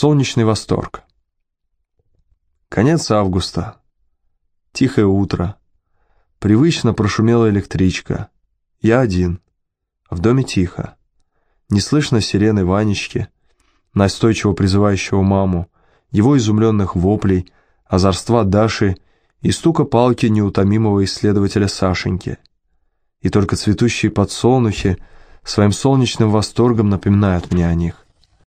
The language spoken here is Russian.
Солнечный восторг. Конец августа. Тихое утро. Привычно прошумела электричка. Я один. В доме тихо. Не слышно сирены Ванечки, настойчиво призывающего маму, его изумленных воплей, озорства Даши и стука палки неутомимого исследователя Сашеньки. И только цветущие подсолнухи своим солнечным восторгом напоминают мне о них.